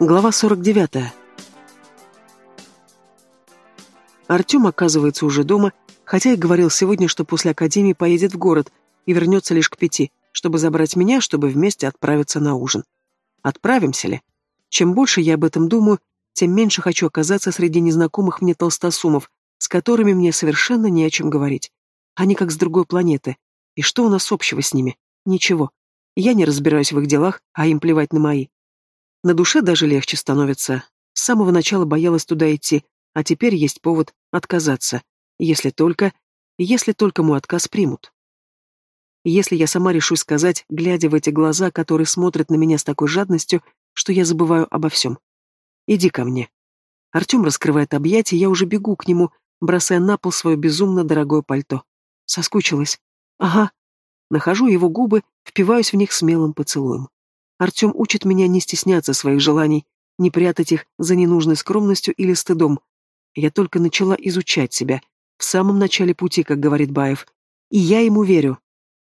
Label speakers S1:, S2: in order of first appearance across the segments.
S1: Глава 49. Артем оказывается уже дома, хотя и говорил сегодня, что после академии поедет в город и вернется лишь к пяти, чтобы забрать меня, чтобы вместе отправиться на ужин. Отправимся ли? Чем больше я об этом думаю, тем меньше хочу оказаться среди незнакомых мне толстосумов, с которыми мне совершенно не о чем говорить. Они как с другой планеты. И что у нас общего с ними? Ничего. Я не разбираюсь в их делах, а им плевать на мои. На душе даже легче становится. С самого начала боялась туда идти, а теперь есть повод отказаться. Если только... Если только мой отказ примут. Если я сама решусь сказать, глядя в эти глаза, которые смотрят на меня с такой жадностью, что я забываю обо всем. Иди ко мне. Артем раскрывает объятия, я уже бегу к нему, бросая на пол свое безумно дорогое пальто. Соскучилась. Ага. Нахожу его губы, впиваюсь в них смелым поцелуем. Артем учит меня не стесняться своих желаний, не прятать их за ненужной скромностью или стыдом. Я только начала изучать себя, в самом начале пути, как говорит Баев. И я ему верю.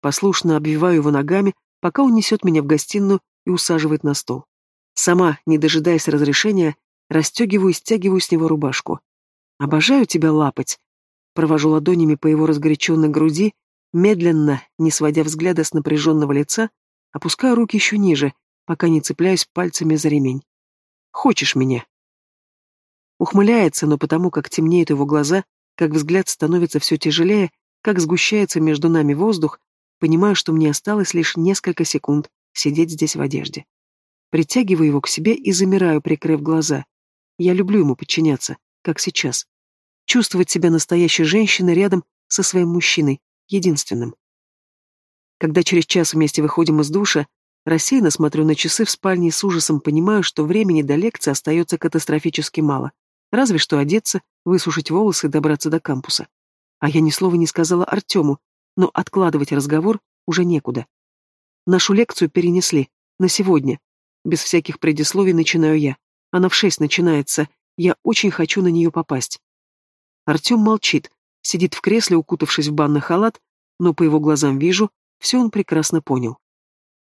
S1: Послушно обвиваю его ногами, пока он несет меня в гостиную и усаживает на стол. Сама, не дожидаясь разрешения, расстегиваю и стягиваю с него рубашку. «Обожаю тебя лапать!» Провожу ладонями по его разгоряченной груди, медленно, не сводя взгляда с напряженного лица, Опускаю руки еще ниже, пока не цепляюсь пальцами за ремень. «Хочешь меня?» Ухмыляется, но потому как темнеют его глаза, как взгляд становится все тяжелее, как сгущается между нами воздух, понимаю, что мне осталось лишь несколько секунд сидеть здесь в одежде. Притягиваю его к себе и замираю, прикрыв глаза. Я люблю ему подчиняться, как сейчас. Чувствовать себя настоящей женщиной рядом со своим мужчиной, единственным. Когда через час вместе выходим из душа, рассеянно смотрю на часы в спальне и с ужасом понимаю, что времени до лекции остается катастрофически мало. Разве что одеться, высушить волосы и добраться до кампуса. А я ни слова не сказала Артему, но откладывать разговор уже некуда. Нашу лекцию перенесли. На сегодня. Без всяких предисловий начинаю я. Она в шесть начинается. Я очень хочу на нее попасть. Артем молчит, сидит в кресле, укутавшись в банный халат, но по его глазам вижу, все он прекрасно понял.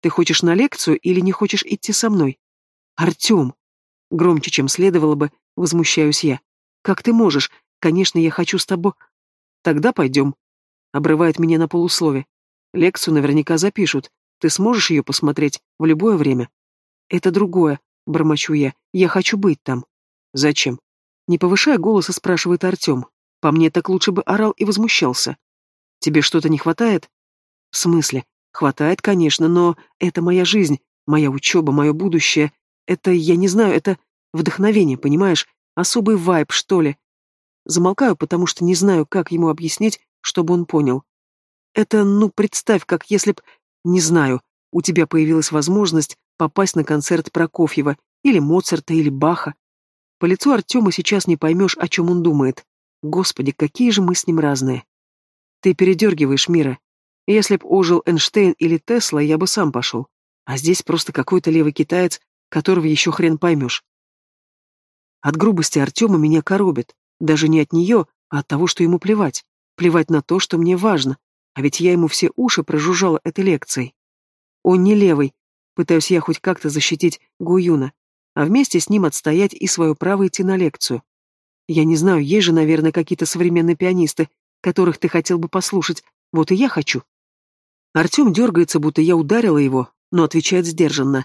S1: «Ты хочешь на лекцию или не хочешь идти со мной?» «Артем!» Громче, чем следовало бы, возмущаюсь я. «Как ты можешь? Конечно, я хочу с тобой...» «Тогда пойдем», — обрывает меня на полуслове. «Лекцию наверняка запишут. Ты сможешь ее посмотреть в любое время?» «Это другое», — бормочу я. «Я хочу быть там». «Зачем?» Не повышая голоса, спрашивает Артем. По мне так лучше бы орал и возмущался. «Тебе что-то не хватает?» В смысле? Хватает, конечно, но это моя жизнь, моя учеба, мое будущее. Это, я не знаю, это вдохновение, понимаешь? Особый вайб, что ли. Замолкаю, потому что не знаю, как ему объяснить, чтобы он понял. Это, ну, представь, как если б, не знаю, у тебя появилась возможность попасть на концерт Прокофьева, или Моцарта, или Баха. По лицу Артема сейчас не поймешь, о чем он думает. Господи, какие же мы с ним разные. Ты передергиваешь, Мира. Если б ожил Эйнштейн или Тесла, я бы сам пошел. А здесь просто какой-то левый китаец, которого еще хрен поймешь. От грубости Артема меня коробит. Даже не от нее, а от того, что ему плевать. Плевать на то, что мне важно. А ведь я ему все уши прожужжала этой лекцией. Он не левый. Пытаюсь я хоть как-то защитить Гуюна, а вместе с ним отстоять и свое право идти на лекцию. Я не знаю, есть же, наверное, какие-то современные пианисты, которых ты хотел бы послушать. Вот и я хочу. Артем дергается, будто я ударила его, но отвечает сдержанно.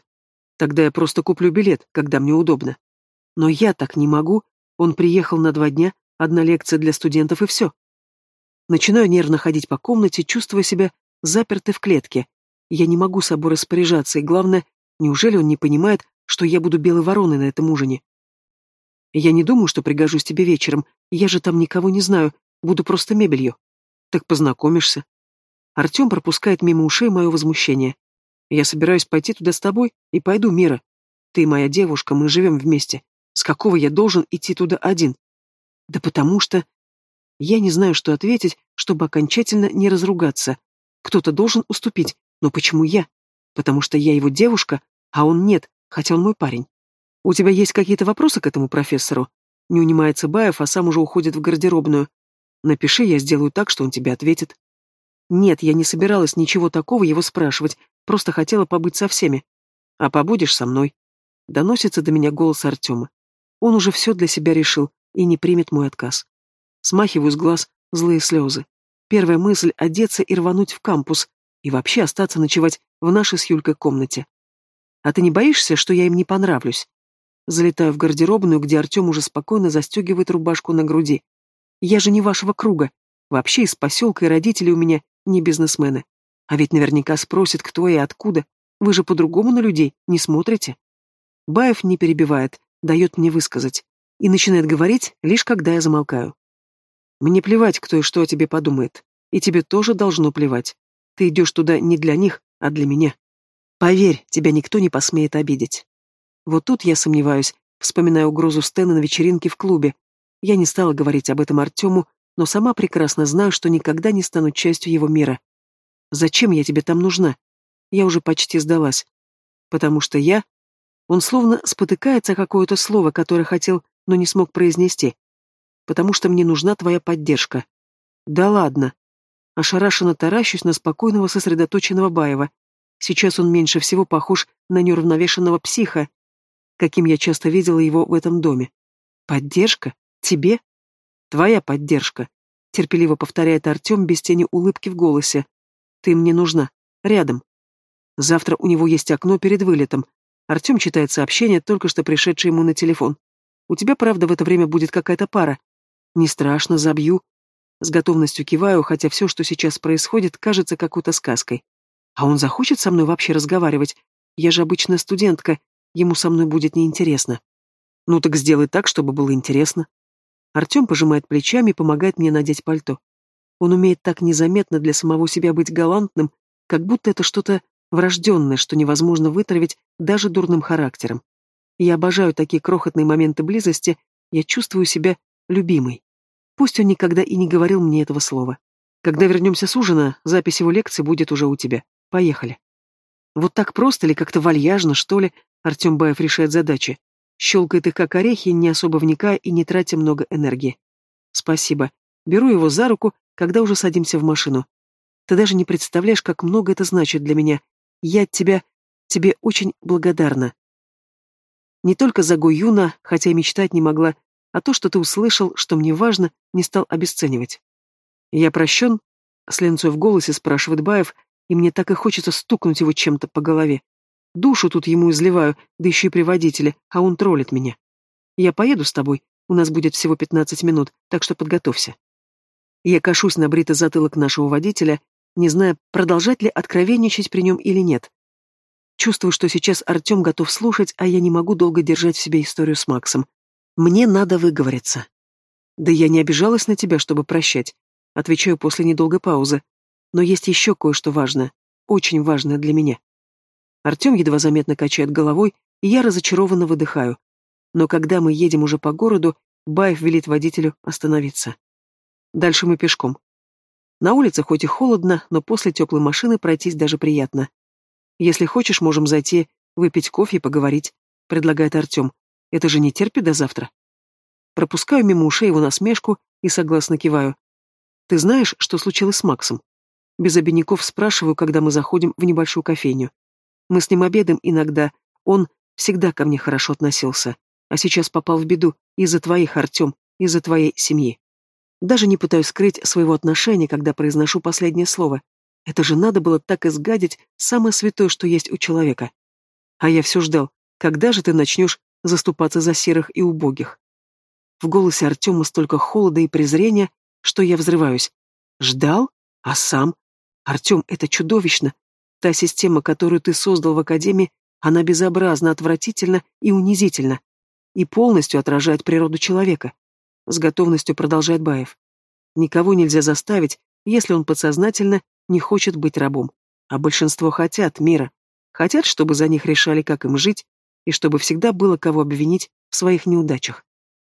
S1: Тогда я просто куплю билет, когда мне удобно. Но я так не могу. Он приехал на два дня, одна лекция для студентов и все. Начинаю нервно ходить по комнате, чувствуя себя запертой в клетке. Я не могу собой распоряжаться, и главное, неужели он не понимает, что я буду белой вороной на этом ужине? Я не думаю, что пригожусь тебе вечером, я же там никого не знаю, буду просто мебелью. Так познакомишься. Артем пропускает мимо ушей мое возмущение. Я собираюсь пойти туда с тобой и пойду, Мира. Ты моя девушка, мы живем вместе. С какого я должен идти туда один? Да потому что... Я не знаю, что ответить, чтобы окончательно не разругаться. Кто-то должен уступить, но почему я? Потому что я его девушка, а он нет, хотя он мой парень. У тебя есть какие-то вопросы к этому профессору? Не унимается Баев, а сам уже уходит в гардеробную. Напиши, я сделаю так, что он тебе ответит. Нет, я не собиралась ничего такого его спрашивать, просто хотела побыть со всеми. А побудешь со мной? Доносится до меня голос Артема. Он уже все для себя решил и не примет мой отказ. Смахиваю с глаз злые слезы. Первая мысль — одеться и рвануть в кампус, и вообще остаться ночевать в нашей с Юлькой комнате. А ты не боишься, что я им не понравлюсь? Залетаю в гардеробную, где Артем уже спокойно застегивает рубашку на груди. Я же не вашего круга. Вообще из поселка и родители у меня не бизнесмены. А ведь наверняка спросят, кто и откуда. Вы же по-другому на людей не смотрите. Баев не перебивает, дает мне высказать. И начинает говорить, лишь когда я замолкаю. Мне плевать, кто и что о тебе подумает. И тебе тоже должно плевать. Ты идешь туда не для них, а для меня. Поверь, тебя никто не посмеет обидеть. Вот тут я сомневаюсь, вспоминая угрозу Стэна на вечеринке в клубе. Я не стала говорить об этом Артему, но сама прекрасно знаю, что никогда не стану частью его мира. Зачем я тебе там нужна? Я уже почти сдалась. Потому что я... Он словно спотыкается какое-то слово, которое хотел, но не смог произнести. Потому что мне нужна твоя поддержка. Да ладно. Ошарашенно таращусь на спокойного, сосредоточенного Баева. Сейчас он меньше всего похож на неуравновешенного психа, каким я часто видела его в этом доме. Поддержка? Тебе? Твоя поддержка. Терпеливо повторяет Артем без тени улыбки в голосе. Ты мне нужна. Рядом. Завтра у него есть окно перед вылетом. Артем читает сообщение, только что пришедшее ему на телефон. У тебя, правда, в это время будет какая-то пара. Не страшно, забью. С готовностью киваю, хотя все, что сейчас происходит, кажется какой-то сказкой. А он захочет со мной вообще разговаривать? Я же обычная студентка, ему со мной будет неинтересно. Ну так сделай так, чтобы было интересно. Артем пожимает плечами и помогает мне надеть пальто. Он умеет так незаметно для самого себя быть галантным, как будто это что-то врожденное, что невозможно вытравить даже дурным характером. Я обожаю такие крохотные моменты близости, я чувствую себя любимой. Пусть он никогда и не говорил мне этого слова. Когда вернемся с ужина, запись его лекции будет уже у тебя. Поехали. Вот так просто или как-то вальяжно, что ли, Артем Баев решает задачи. Щелкает их как орехи, не особо вникая и не тратя много энергии. Спасибо. Беру его за руку, когда уже садимся в машину. Ты даже не представляешь, как много это значит для меня. Я тебя... тебе очень благодарна. Не только за Гуюна, хотя и мечтать не могла, а то, что ты услышал, что мне важно, не стал обесценивать. Я прощен? С в голосе спрашивает Баев, и мне так и хочется стукнуть его чем-то по голове. Душу тут ему изливаю, да еще и при водителе, а он троллит меня. Я поеду с тобой, у нас будет всего пятнадцать минут, так что подготовься. Я кашусь на бритый затылок нашего водителя, не зная, продолжать ли откровенничать при нем или нет. Чувствую, что сейчас Артем готов слушать, а я не могу долго держать в себе историю с Максом. Мне надо выговориться. Да я не обижалась на тебя, чтобы прощать. Отвечаю после недолгой паузы. Но есть еще кое-что важное, очень важное для меня. Артем едва заметно качает головой, и я разочарованно выдыхаю. Но когда мы едем уже по городу, Баев велит водителю остановиться. Дальше мы пешком. На улице хоть и холодно, но после теплой машины пройтись даже приятно. Если хочешь, можем зайти, выпить кофе и поговорить, предлагает Артем. Это же не терпит до завтра. Пропускаю мимо ушей его насмешку и согласно киваю. Ты знаешь, что случилось с Максом? Без обиняков спрашиваю, когда мы заходим в небольшую кофейню. Мы с ним обедаем иногда, он всегда ко мне хорошо относился, а сейчас попал в беду из-за твоих, Артем, из-за твоей семьи. Даже не пытаюсь скрыть своего отношения, когда произношу последнее слово. Это же надо было так изгадить самое святое, что есть у человека. А я все ждал, когда же ты начнешь заступаться за серых и убогих. В голосе Артема столько холода и презрения, что я взрываюсь. Ждал? А сам? Артем, это чудовищно. Та система, которую ты создал в Академии, она безобразна, отвратительна и унизительна. И полностью отражает природу человека. С готовностью продолжает Баев. Никого нельзя заставить, если он подсознательно не хочет быть рабом. А большинство хотят мира. Хотят, чтобы за них решали, как им жить, и чтобы всегда было кого обвинить в своих неудачах.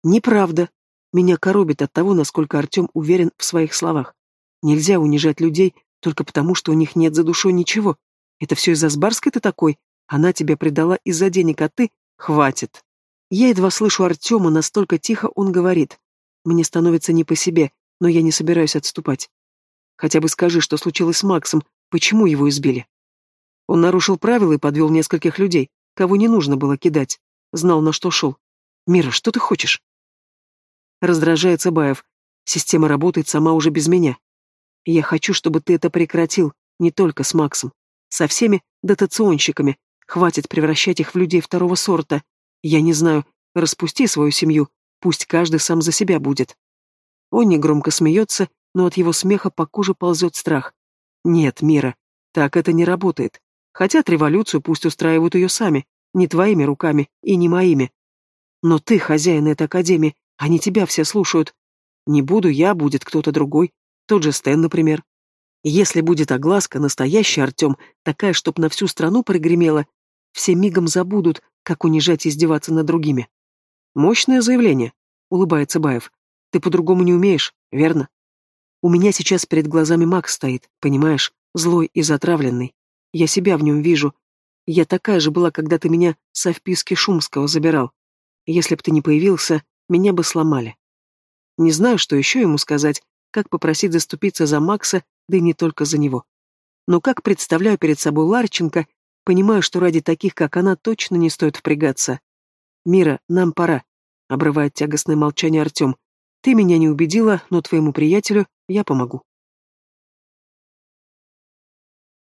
S1: Неправда. Меня коробит от того, насколько Артем уверен в своих словах. Нельзя унижать людей, только потому, что у них нет за душой ничего. Это все из-за Сбарской ты такой? Она тебя предала из-за денег, а ты... Хватит. Я едва слышу Артема, настолько тихо он говорит. Мне становится не по себе, но я не собираюсь отступать. Хотя бы скажи, что случилось с Максом, почему его избили? Он нарушил правила и подвел нескольких людей, кого не нужно было кидать. Знал, на что шел. Мира, что ты хочешь? Раздражается Баев. Система работает сама уже без меня. Я хочу, чтобы ты это прекратил, не только с Максом. Со всеми дотационщиками. Хватит превращать их в людей второго сорта. Я не знаю, распусти свою семью, пусть каждый сам за себя будет. Он негромко смеется, но от его смеха по коже ползет страх. Нет, Мира, так это не работает. Хотят революцию, пусть устраивают ее сами, не твоими руками и не моими. Но ты хозяин этой академии, они тебя все слушают. Не буду я, будет кто-то другой, тот же Стэн, например. Если будет огласка, настоящий Артем, такая, чтоб на всю страну прогремела, все мигом забудут, как унижать и издеваться над другими. Мощное заявление, улыбается Баев. Ты по-другому не умеешь, верно? У меня сейчас перед глазами Макс стоит, понимаешь, злой и затравленный. Я себя в нем вижу. Я такая же была, когда ты меня со вписки Шумского забирал. Если б ты не появился, меня бы сломали. Не знаю, что еще ему сказать, как попросить заступиться за Макса, да и не только за него. Но как представляю перед собой Ларченко, понимаю, что ради таких, как она, точно не стоит впрягаться. «Мира, нам пора», — обрывает тягостное молчание Артем. «Ты меня не убедила, но твоему приятелю я помогу».